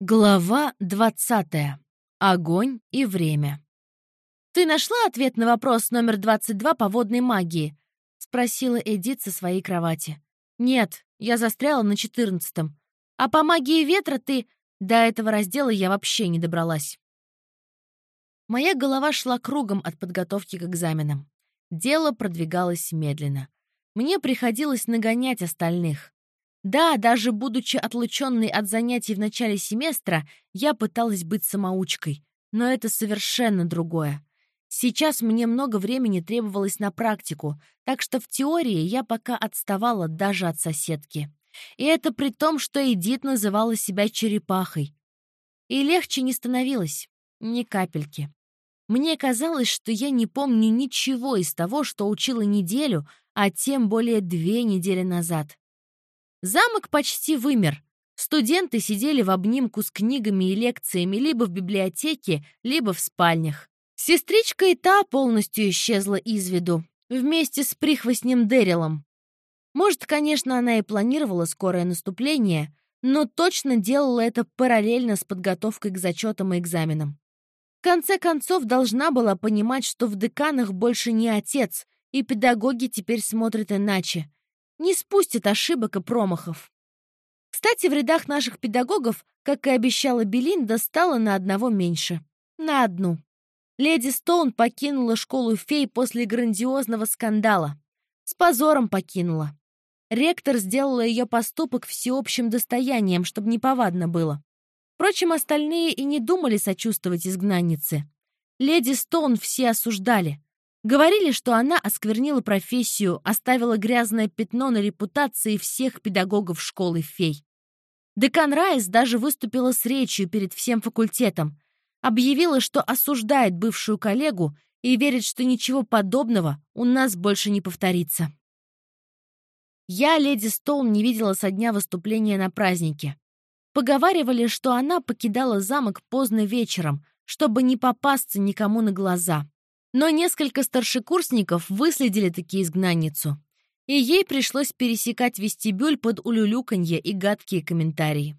Глава 20. Огонь и время. «Ты нашла ответ на вопрос номер 22 по водной магии?» — спросила Эдит со своей кровати. «Нет, я застряла на четырнадцатом. А по магии ветра ты...» До этого раздела я вообще не добралась. Моя голова шла кругом от подготовки к экзаменам. Дело продвигалось медленно. Мне приходилось нагонять остальных. Да, даже будучи отлученной от занятий в начале семестра, я пыталась быть самоучкой. Но это совершенно другое. Сейчас мне много времени требовалось на практику, так что в теории я пока отставала даже от соседки. И это при том, что Эдит называла себя черепахой. И легче не становилось. Ни капельки. Мне казалось, что я не помню ничего из того, что учила неделю, а тем более две недели назад. Замок почти вымер. Студенты сидели в обнимку с книгами и лекциями либо в библиотеке, либо в спальнях. Сестричка и та полностью исчезла из виду, вместе с прихвостнем Дэрилом. Может, конечно, она и планировала скорое наступление, но точно делала это параллельно с подготовкой к зачетам и экзаменам. В конце концов, должна была понимать, что в деканах больше не отец, и педагоги теперь смотрят иначе, не спустит ошибок и промахов. Кстати, в рядах наших педагогов, как и обещала Белинда, стало на одного меньше. На одну. Леди Стоун покинула школу фей после грандиозного скандала. С позором покинула. Ректор сделала ее поступок всеобщим достоянием, чтобы неповадно было. Впрочем, остальные и не думали сочувствовать изгнаннице. Леди Стоун все осуждали. Говорили, что она осквернила профессию, оставила грязное пятно на репутации всех педагогов школы фей. Декан Райс даже выступила с речью перед всем факультетом. Объявила, что осуждает бывшую коллегу и верит, что ничего подобного у нас больше не повторится. Я леди Стоун не видела со дня выступления на празднике. Поговаривали, что она покидала замок поздно вечером, чтобы не попасться никому на глаза. Но несколько старшекурсников выследили таки изгнанницу, и ей пришлось пересекать вестибюль под улюлюканье и гадкие комментарии.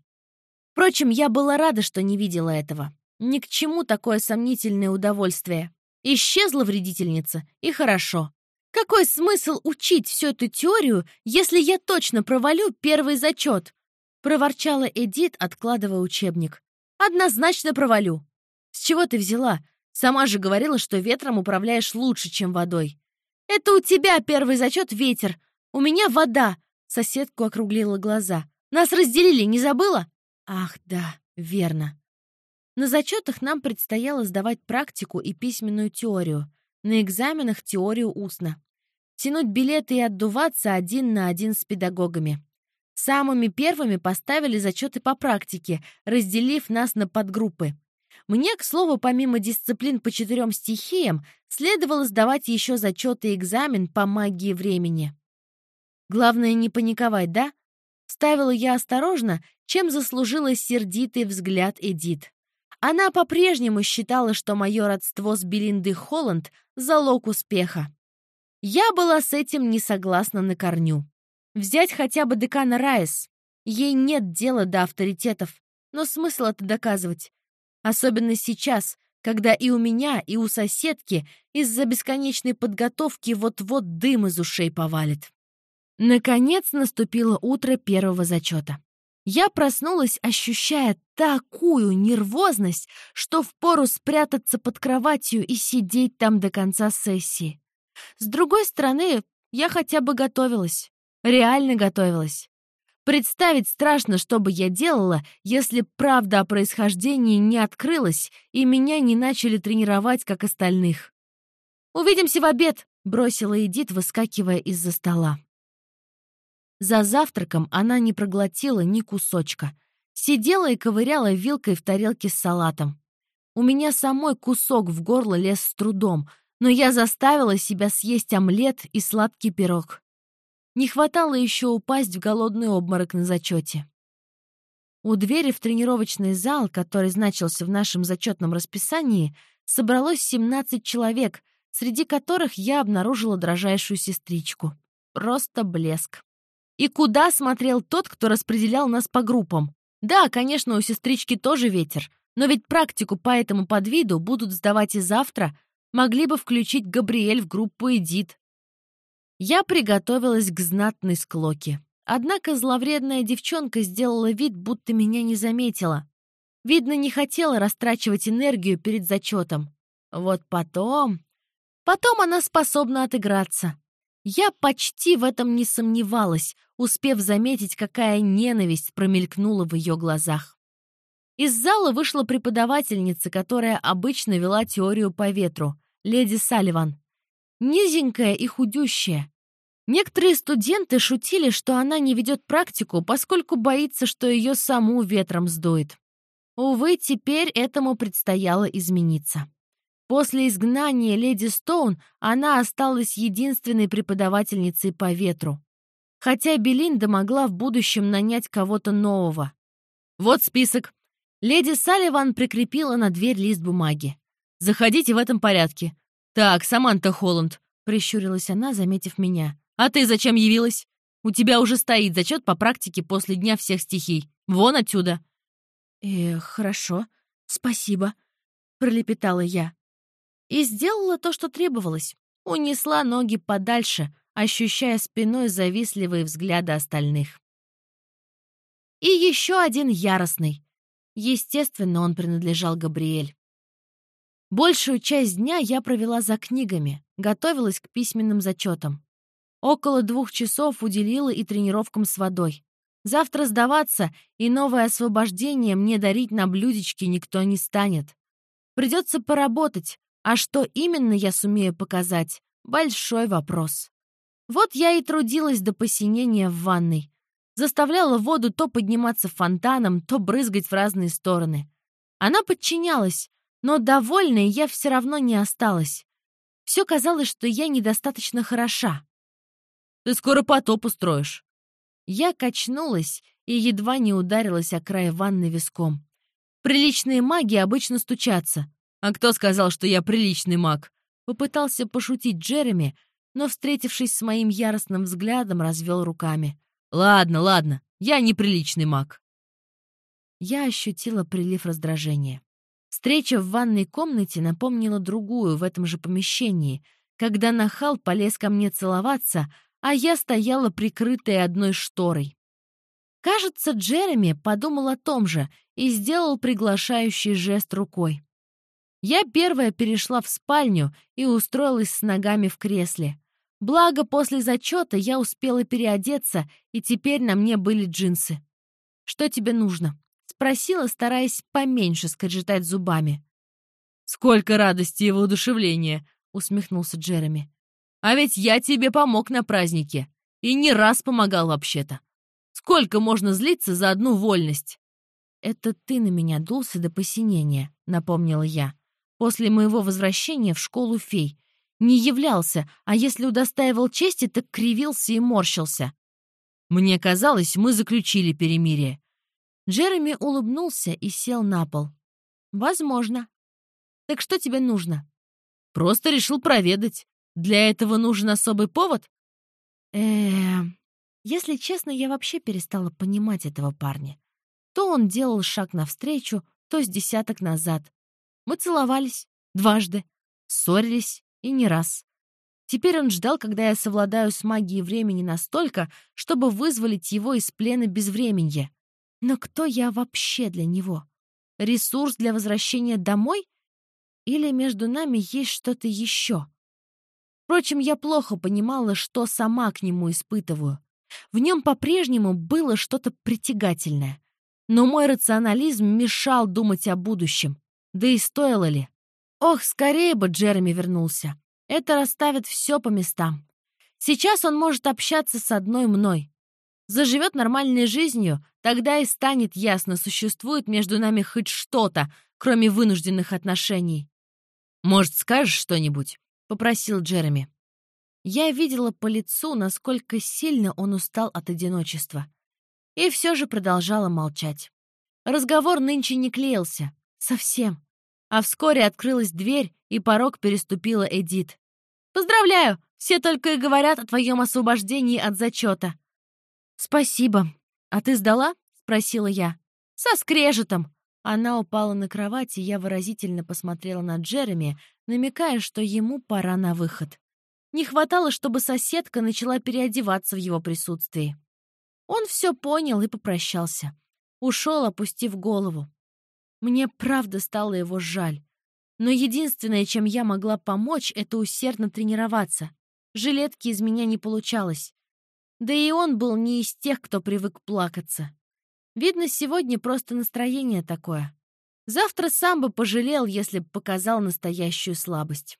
Впрочем, я была рада, что не видела этого. Ни к чему такое сомнительное удовольствие. Исчезла вредительница, и хорошо. Какой смысл учить всю эту теорию, если я точно провалю первый зачет? Проворчала Эдит, откладывая учебник. Однозначно провалю. С чего ты взяла? Сама же говорила, что ветром управляешь лучше, чем водой. Это у тебя первый зачет ветер. У меня вода. Соседку округлила глаза. Нас разделили, не забыла? Ах, да, верно. На зачетах нам предстояло сдавать практику и письменную теорию. На экзаменах теорию устно. Тянуть билеты и отдуваться один на один с педагогами. Самыми первыми поставили зачеты по практике, разделив нас на подгруппы. Мне, к слову, помимо дисциплин по четырем стихиям, следовало сдавать еще зачеты и экзамен по магии времени. Главное не паниковать, да? Ставила я осторожно, чем заслужила сердитый взгляд Эдит. Она по-прежнему считала, что мое родство с Белиндой Холланд — залог успеха. Я была с этим не согласна на корню. Взять хотя бы декана Райс. Ей нет дела до авторитетов, но смысл это доказывать. Особенно сейчас, когда и у меня, и у соседки из-за бесконечной подготовки вот-вот дым из ушей повалит. Наконец наступило утро первого зачета. Я проснулась, ощущая такую нервозность, что впору спрятаться под кроватью и сидеть там до конца сессии. С другой стороны, я хотя бы готовилась. Реально готовилась. Представить страшно, что бы я делала, если правда о происхождении не открылась и меня не начали тренировать, как остальных. «Увидимся в обед!» — бросила Эдит, выскакивая из-за стола. За завтраком она не проглотила ни кусочка. Сидела и ковыряла вилкой в тарелке с салатом. У меня самой кусок в горло лез с трудом, но я заставила себя съесть омлет и сладкий пирог. Не хватало еще упасть в голодный обморок на зачете. У двери в тренировочный зал, который значился в нашем зачетном расписании, собралось 17 человек, среди которых я обнаружила дрожайшую сестричку. Просто блеск. И куда смотрел тот, кто распределял нас по группам? Да, конечно, у сестрички тоже ветер, но ведь практику по этому подвиду будут сдавать и завтра. Могли бы включить Габриэль в группу Эдит. Я приготовилась к знатной склоке. Однако зловредная девчонка сделала вид, будто меня не заметила. Видно, не хотела растрачивать энергию перед зачетом. Вот потом... Потом она способна отыграться. Я почти в этом не сомневалась, успев заметить, какая ненависть промелькнула в ее глазах. Из зала вышла преподавательница, которая обычно вела теорию по ветру, леди Салливан. Низенькая и худющая. Некоторые студенты шутили, что она не ведет практику, поскольку боится, что ее саму ветром сдует. Увы, теперь этому предстояло измениться. После изгнания леди Стоун она осталась единственной преподавательницей по ветру. Хотя Белинда могла в будущем нанять кого-то нового. Вот список. Леди Салливан прикрепила на дверь лист бумаги. «Заходите в этом порядке». «Так, Саманта Холланд», — прищурилась она, заметив меня. «А ты зачем явилась? У тебя уже стоит зачет по практике после Дня всех стихий. Вон отсюда». «Э, хорошо, спасибо», — пролепетала я. И сделала то, что требовалось. Унесла ноги подальше, ощущая спиной завистливые взгляды остальных. И еще один яростный. Естественно, он принадлежал Габриэль. Большую часть дня я провела за книгами, готовилась к письменным зачетам. Около двух часов уделила и тренировкам с водой. Завтра сдаваться и новое освобождение мне дарить на блюдечке никто не станет. Придется поработать, а что именно я сумею показать — большой вопрос. Вот я и трудилась до посинения в ванной. Заставляла воду то подниматься фонтаном, то брызгать в разные стороны. Она подчинялась, но довольной я все равно не осталась. Все казалось, что я недостаточно хороша. «Ты скоро потоп устроишь». Я качнулась и едва не ударилась о край ванны виском. Приличные маги обычно стучатся. «А кто сказал, что я приличный маг?» Попытался пошутить Джереми, но, встретившись с моим яростным взглядом, развел руками. «Ладно, ладно, я неприличный маг». Я ощутила прилив раздражения. Встреча в ванной комнате напомнила другую в этом же помещении, когда нахал полез ко мне целоваться, а я стояла прикрытая одной шторой. Кажется, Джереми подумал о том же и сделал приглашающий жест рукой. Я первая перешла в спальню и устроилась с ногами в кресле. Благо, после зачета я успела переодеться, и теперь на мне были джинсы. «Что тебе нужно?» — спросила, стараясь поменьше скрежетать зубами. «Сколько радости и воодушевления!» — усмехнулся Джереми. «А ведь я тебе помог на празднике. И не раз помогал вообще-то. Сколько можно злиться за одну вольность?» «Это ты на меня дулся до посинения», — напомнила я после моего возвращения в школу фей. Не являлся, а если удостаивал чести, так кривился и морщился. Мне казалось, мы заключили перемирие. Джереми улыбнулся и сел на пол. «Возможно. Так что тебе нужно?» «Просто решил проведать. Для этого нужен особый повод?» Эм, Если честно, я вообще перестала понимать этого парня. То он делал шаг навстречу, то с десяток назад. Мы целовались. Дважды. Ссорились. И не раз. Теперь он ждал, когда я совладаю с магией времени настолько, чтобы вызволить его из плена безвременья. Но кто я вообще для него? Ресурс для возвращения домой? Или между нами есть что-то еще? Впрочем, я плохо понимала, что сама к нему испытываю. В нем по-прежнему было что-то притягательное. Но мой рационализм мешал думать о будущем. Да и стоило ли? Ох, скорее бы Джереми вернулся. Это расставит все по местам. Сейчас он может общаться с одной мной. Заживет нормальной жизнью, тогда и станет ясно, существует между нами хоть что-то, кроме вынужденных отношений. «Может, скажешь что-нибудь?» — попросил Джереми. Я видела по лицу, насколько сильно он устал от одиночества. И все же продолжала молчать. Разговор нынче не клеился. Совсем. А вскоре открылась дверь, и порог переступила Эдит. «Поздравляю! Все только и говорят о твоем освобождении от зачета». «Спасибо. А ты сдала?» — спросила я. Со скрежетом!» Она упала на кровать, и я выразительно посмотрела на Джереми, намекая, что ему пора на выход. Не хватало, чтобы соседка начала переодеваться в его присутствии. Он все понял и попрощался. Ушел, опустив голову. Мне правда стало его жаль. Но единственное, чем я могла помочь, это усердно тренироваться. Жилетки из меня не получалось. Да и он был не из тех, кто привык плакаться. Видно, сегодня просто настроение такое. Завтра сам бы пожалел, если бы показал настоящую слабость.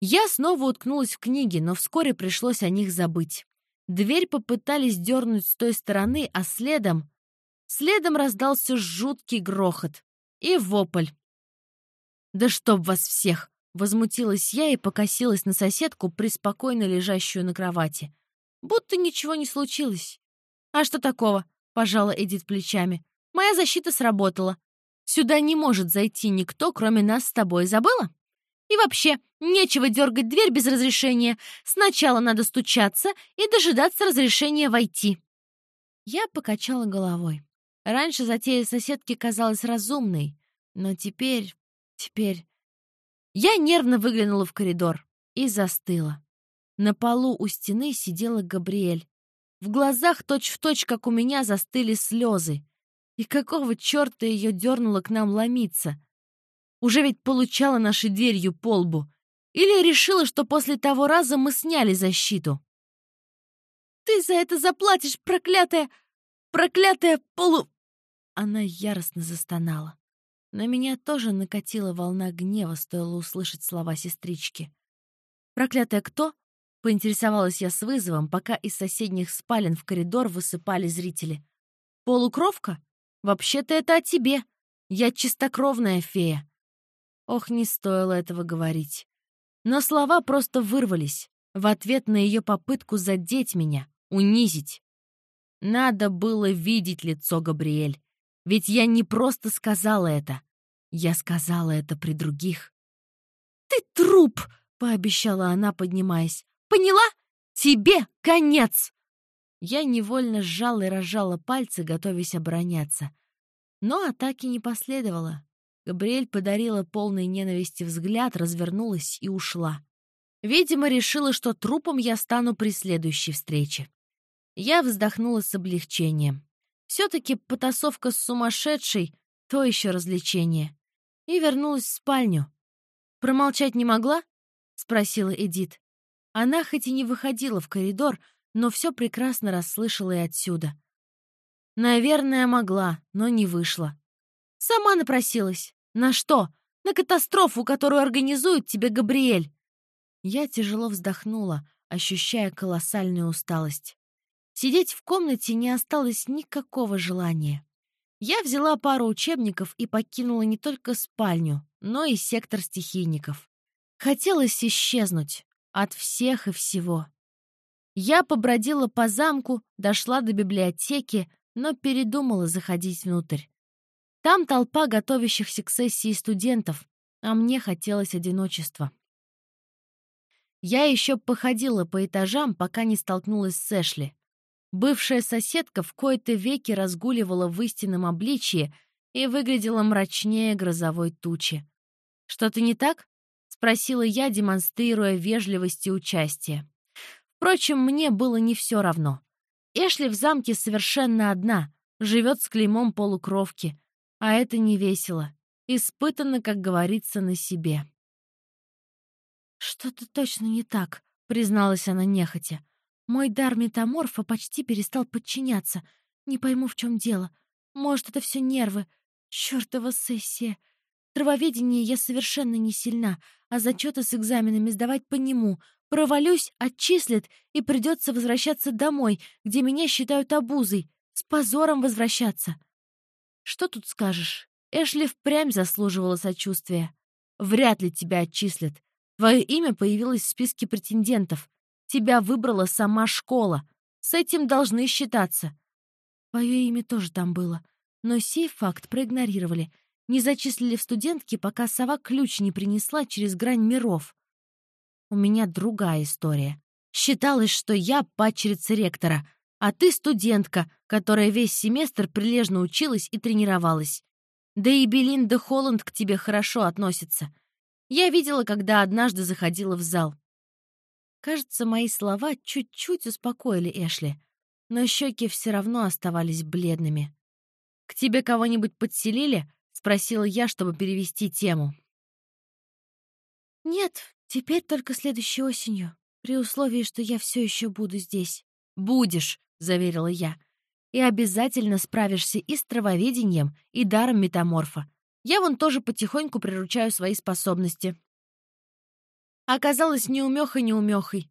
Я снова уткнулась в книги, но вскоре пришлось о них забыть. Дверь попытались дернуть с той стороны, а следом... Следом раздался жуткий грохот и вопль. «Да чтоб вас всех!» — возмутилась я и покосилась на соседку, преспокойно лежащую на кровати. Будто ничего не случилось. «А что такого?» — пожала Эдит плечами. «Моя защита сработала. Сюда не может зайти никто, кроме нас с тобой. Забыла? И вообще, нечего дергать дверь без разрешения. Сначала надо стучаться и дожидаться разрешения войти». Я покачала головой. Раньше затея соседки казалась разумной, но теперь... теперь... Я нервно выглянула в коридор и застыла. На полу у стены сидела Габриэль. В глазах точь-в-точь, точь, как у меня, застыли слезы. И какого черта ее дернуло к нам ломиться? Уже ведь получала нашей дверью по лбу. Или решила, что после того раза мы сняли защиту? «Ты за это заплатишь, проклятая... проклятая полу...» Она яростно застонала. На меня тоже накатила волна гнева, стоило услышать слова сестрички. «Проклятая кто?» Поинтересовалась я с вызовом, пока из соседних спален в коридор высыпали зрители. «Полукровка? Вообще-то это о тебе. Я чистокровная фея». Ох, не стоило этого говорить. Но слова просто вырвались в ответ на ее попытку задеть меня, унизить. Надо было видеть лицо Габриэль. Ведь я не просто сказала это. Я сказала это при других. «Ты труп!» — пообещала она, поднимаясь. Поняла? Тебе конец!» Я невольно сжала и разжала пальцы, готовясь обороняться. Но атаки не последовало. Габриэль подарила полной ненависти взгляд, развернулась и ушла. Видимо, решила, что трупом я стану при следующей встрече. Я вздохнула с облегчением. Все-таки потасовка с сумасшедшей — то еще развлечение. И вернулась в спальню. «Промолчать не могла?» — спросила Эдит. Она хоть и не выходила в коридор, но все прекрасно расслышала и отсюда. Наверное, могла, но не вышла. Сама напросилась. На что? На катастрофу, которую организует тебе Габриэль. Я тяжело вздохнула, ощущая колоссальную усталость. Сидеть в комнате не осталось никакого желания. Я взяла пару учебников и покинула не только спальню, но и сектор стихийников. Хотелось исчезнуть, от всех и всего. Я побродила по замку, дошла до библиотеки, но передумала заходить внутрь. Там толпа готовящихся к сессии студентов, а мне хотелось одиночества. Я еще походила по этажам, пока не столкнулась с Эшли. Бывшая соседка в кои-то веки разгуливала в истинном обличье и выглядела мрачнее грозовой тучи. «Что-то не так?» Спросила я, демонстрируя вежливость и участие. Впрочем, мне было не все равно. Эшли в замке совершенно одна, живет с клеймом полукровки, а это не весело. Испытано, как говорится, на себе. «Что-то точно не так», — призналась она нехотя. «Мой дар метаморфа почти перестал подчиняться. Не пойму, в чем дело. Может, это все нервы. Чёртова сессия. Травоведение я совершенно не сильна, а зачеты с экзаменами сдавать по нему. Провалюсь, отчислят, и придется возвращаться домой, где меня считают обузой. С позором возвращаться. Что тут скажешь? Эшли впрямь заслуживала сочувствия. Вряд ли тебя отчислят. Твое имя появилось в списке претендентов. Тебя выбрала сама школа. С этим должны считаться. Твое имя тоже там было. Но сей факт проигнорировали — не зачислили в студентки, пока сова ключ не принесла через грань миров. У меня другая история. Считалось, что я падчерица ректора. А ты студентка, которая весь семестр прилежно училась и тренировалась. Да и Белинда Холланд к тебе хорошо относится. Я видела, когда однажды заходила в зал. Кажется, мои слова чуть-чуть успокоили Эшли, но щеки все равно оставались бледными. «К тебе кого-нибудь подселили?» — спросила я, чтобы перевести тему. «Нет, теперь только следующей осенью, при условии, что я все еще буду здесь». «Будешь», — заверила я. «И обязательно справишься и с травоведением, и даром метаморфа. Я вон тоже потихоньку приручаю свои способности». Оказалось, неумехой неумехой.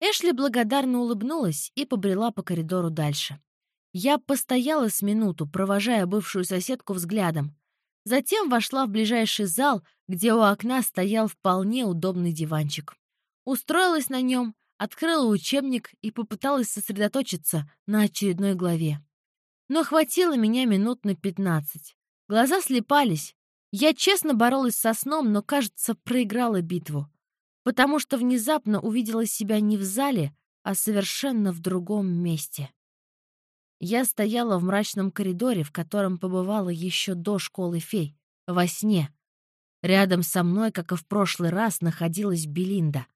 Эшли благодарно улыбнулась и побрела по коридору дальше. Я постояла с минуту, провожая бывшую соседку взглядом. Затем вошла в ближайший зал, где у окна стоял вполне удобный диванчик. Устроилась на нем, открыла учебник и попыталась сосредоточиться на очередной главе. Но хватило меня минут на пятнадцать. Глаза слепались. Я честно боролась со сном, но, кажется, проиграла битву. Потому что внезапно увидела себя не в зале, а совершенно в другом месте. Я стояла в мрачном коридоре, в котором побывала еще до школы фей, во сне. Рядом со мной, как и в прошлый раз, находилась Белинда.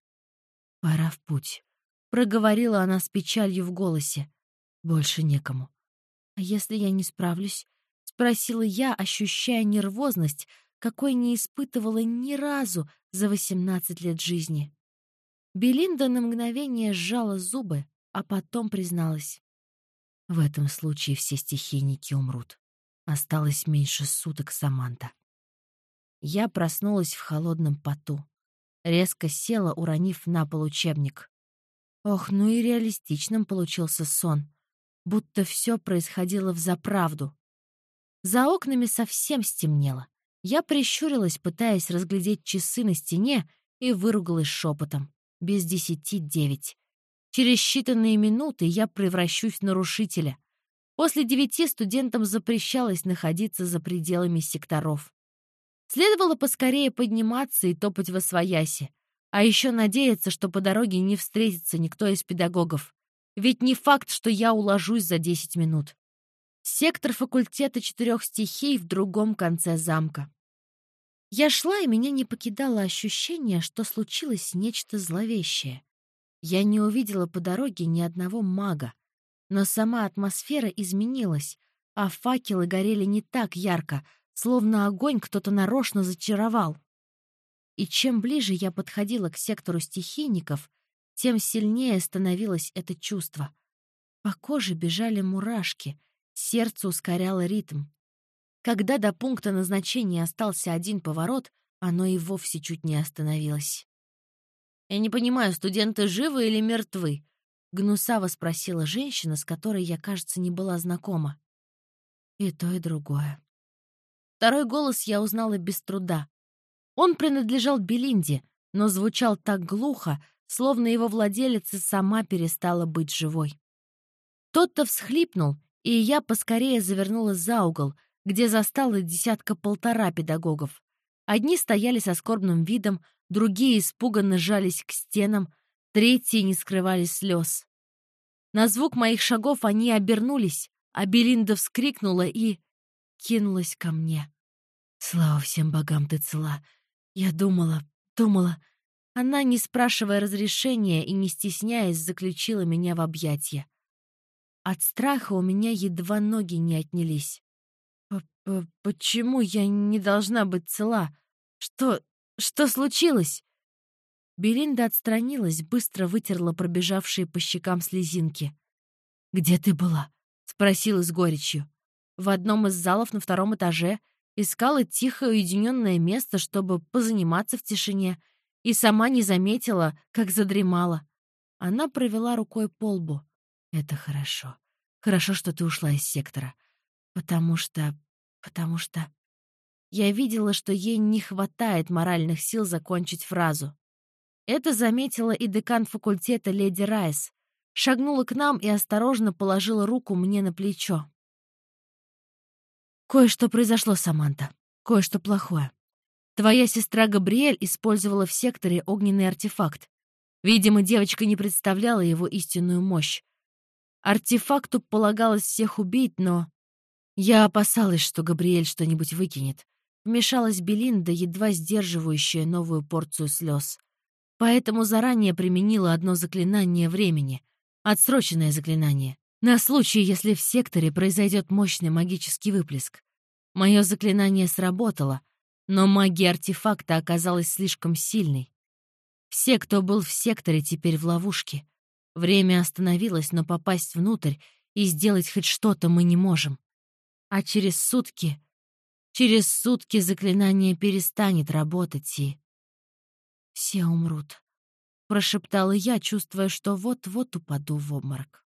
«Пора в путь», — проговорила она с печалью в голосе. «Больше некому». «А если я не справлюсь?» — спросила я, ощущая нервозность, какой не испытывала ни разу за восемнадцать лет жизни. Белинда на мгновение сжала зубы, а потом призналась. В этом случае все стихийники умрут. Осталось меньше суток, Саманта. Я проснулась в холодном поту. Резко села, уронив на пол учебник. Ох, ну и реалистичным получился сон. Будто все происходило в заправду. За окнами совсем стемнело. Я прищурилась, пытаясь разглядеть часы на стене, и выругалась шепотом. Без десяти девять. Через считанные минуты я превращусь в нарушителя. После девяти студентам запрещалось находиться за пределами секторов. Следовало поскорее подниматься и топать во свояси. А еще надеяться, что по дороге не встретится никто из педагогов. Ведь не факт, что я уложусь за 10 минут. Сектор факультета четырех стихий в другом конце замка. Я шла, и меня не покидало ощущение, что случилось нечто зловещее. Я не увидела по дороге ни одного мага, но сама атмосфера изменилась, а факелы горели не так ярко, словно огонь кто-то нарочно зачаровал. И чем ближе я подходила к сектору стихийников, тем сильнее становилось это чувство. По коже бежали мурашки, сердце ускоряло ритм. Когда до пункта назначения остался один поворот, оно и вовсе чуть не остановилось. «Я не понимаю, студенты живы или мертвы?» — гнусаво спросила женщина, с которой я, кажется, не была знакома. И то, и другое. Второй голос я узнала без труда. Он принадлежал Белинде, но звучал так глухо, словно его владелица сама перестала быть живой. Тот-то всхлипнул, и я поскорее завернула за угол, где застала десятка-полтора педагогов. Одни стояли со скорбным видом, другие испуганно жались к стенам, третьи не скрывали слез. На звук моих шагов они обернулись, а Белинда вскрикнула и... кинулась ко мне. «Слава всем богам, ты цела! Я думала, думала...» Она, не спрашивая разрешения и не стесняясь, заключила меня в объятья. От страха у меня едва ноги не отнялись. «Почему я не должна быть цела? Что... что случилось?» Белинда отстранилась, быстро вытерла пробежавшие по щекам слезинки. «Где ты была?» — спросила с горечью. «В одном из залов на втором этаже. Искала тихое уединенное место, чтобы позаниматься в тишине, и сама не заметила, как задремала». Она провела рукой по лбу. «Это хорошо. Хорошо, что ты ушла из сектора. Потому что Потому что я видела, что ей не хватает моральных сил закончить фразу. Это заметила и декан факультета леди Райс. Шагнула к нам и осторожно положила руку мне на плечо. «Кое-что произошло, Саманта. Кое-что плохое. Твоя сестра Габриэль использовала в секторе огненный артефакт. Видимо, девочка не представляла его истинную мощь. Артефакту полагалось всех убить, но... Я опасалась, что Габриэль что-нибудь выкинет. Вмешалась Белинда, едва сдерживающая новую порцию слез. Поэтому заранее применила одно заклинание времени. Отсроченное заклинание. На случай, если в секторе произойдет мощный магический выплеск. Мое заклинание сработало, но магия артефакта оказалась слишком сильной. Все, кто был в секторе, теперь в ловушке. Время остановилось, но попасть внутрь и сделать хоть что-то мы не можем. А через сутки... Через сутки заклинание перестанет работать, и... «Все умрут», — прошептала я, чувствуя, что вот-вот упаду в обморок.